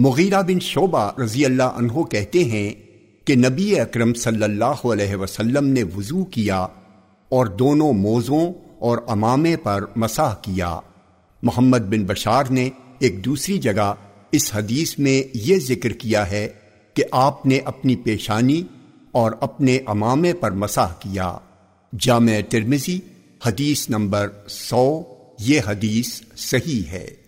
مغیرہ بن شعبہ رضی اللہ عنہ کہتے ہیں کہ نبی اکرم صلی اللہ علیہ وسلم نے وضو کیا اور دونوں موزوں اور امامے پر مساح کیا۔ محمد بن بشار نے ایک دوسری جگہ اس حدیث میں یہ ذکر کیا ہے کہ آپ نے اپنی پیشانی اور اپنے امامے پر مساح کیا۔ جامع ترمزی حدیث نمبر سو، یہ حدیث صحیح ہے۔